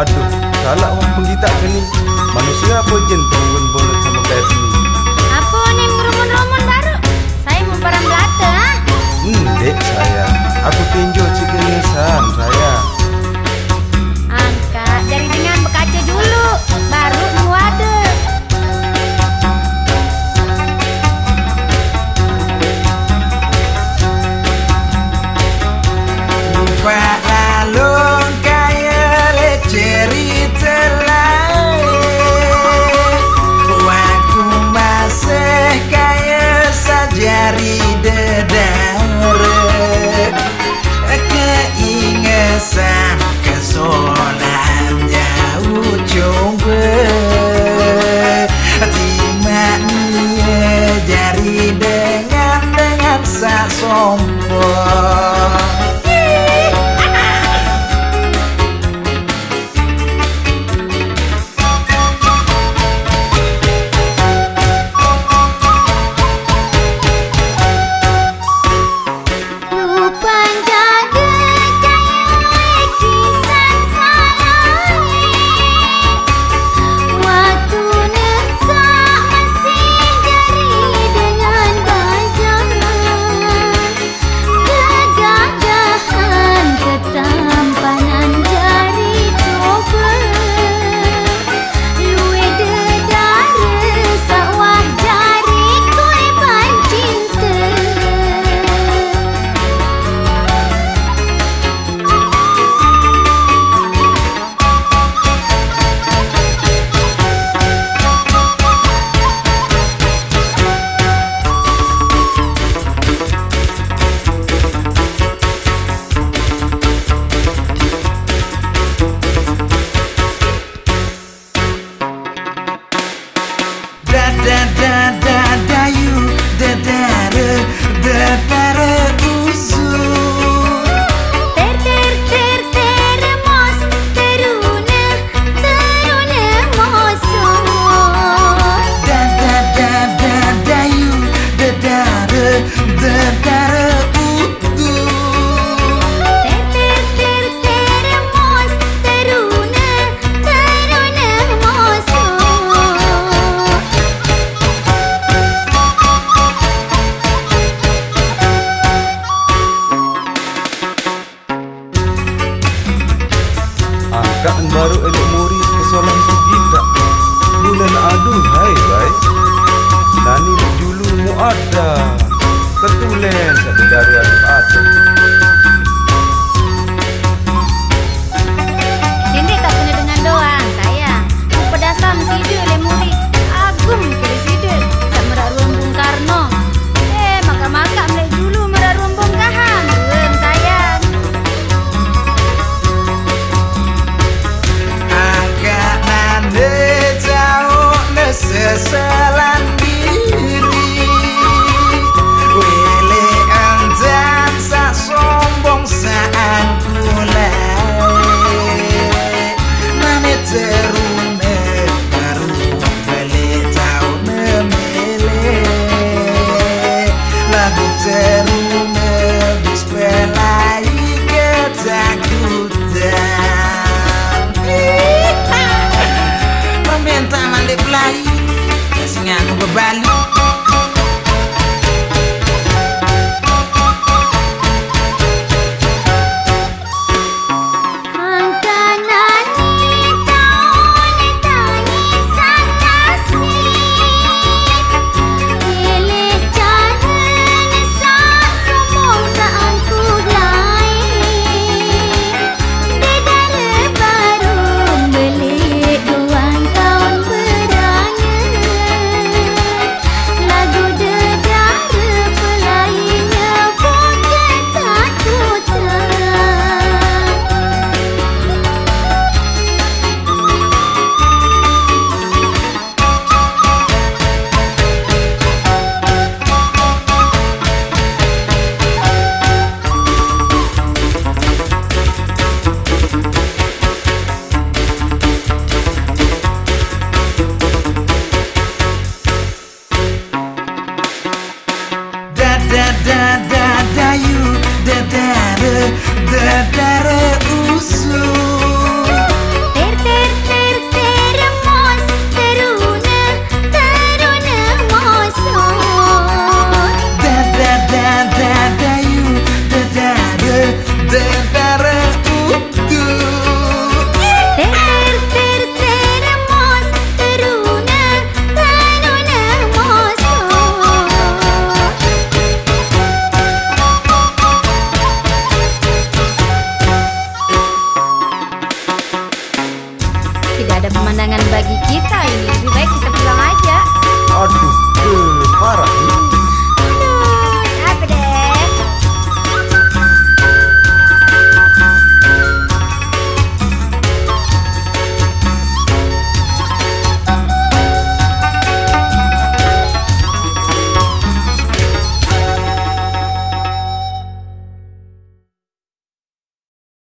Aduh, salah wong penditak kene. Manusia apa jen tungguin bolet sama kayak ini? Apa nih ngerumun-rumun baru? Saya mau perang belata. Ah. Hmm, dek saya. Aku baru elok murid pesolah itu kita Bulan aduh hai baik Nani dulu mu ada. Ketulen satu dari aku ada. Cinti tak punya dengan doang sayang. Mau pedasan tidur. rally.